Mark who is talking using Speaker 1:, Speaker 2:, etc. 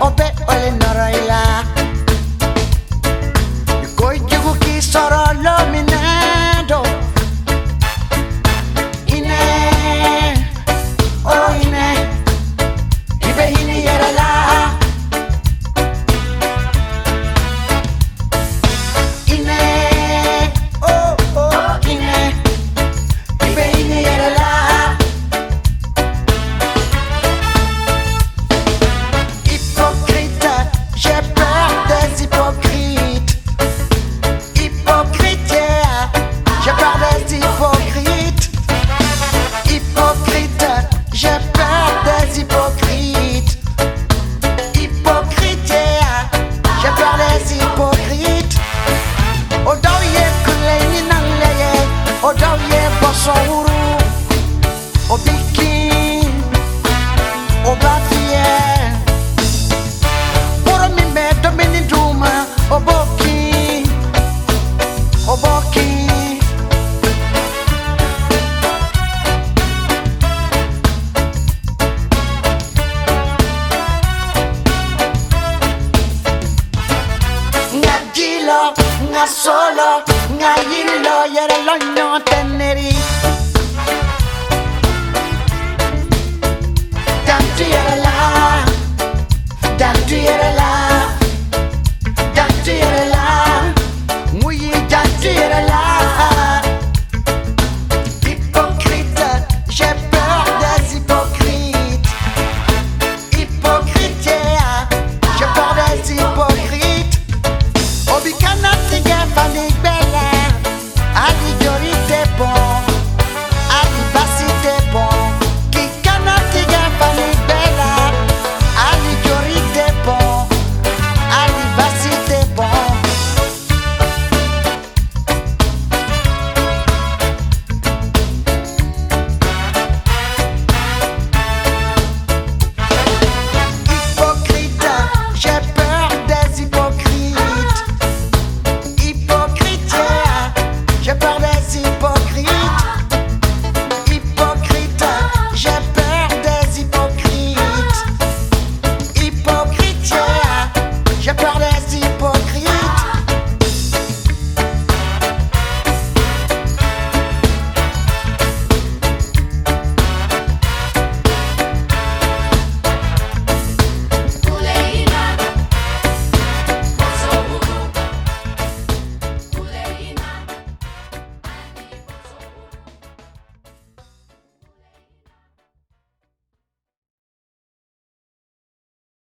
Speaker 1: o te dał je baszauru Obiki Obatie Boro mi me domini duma Oboki Oboki Nga dilo, nga solo ringaiillo e era l'ogno teneri Tanti era là Tanti là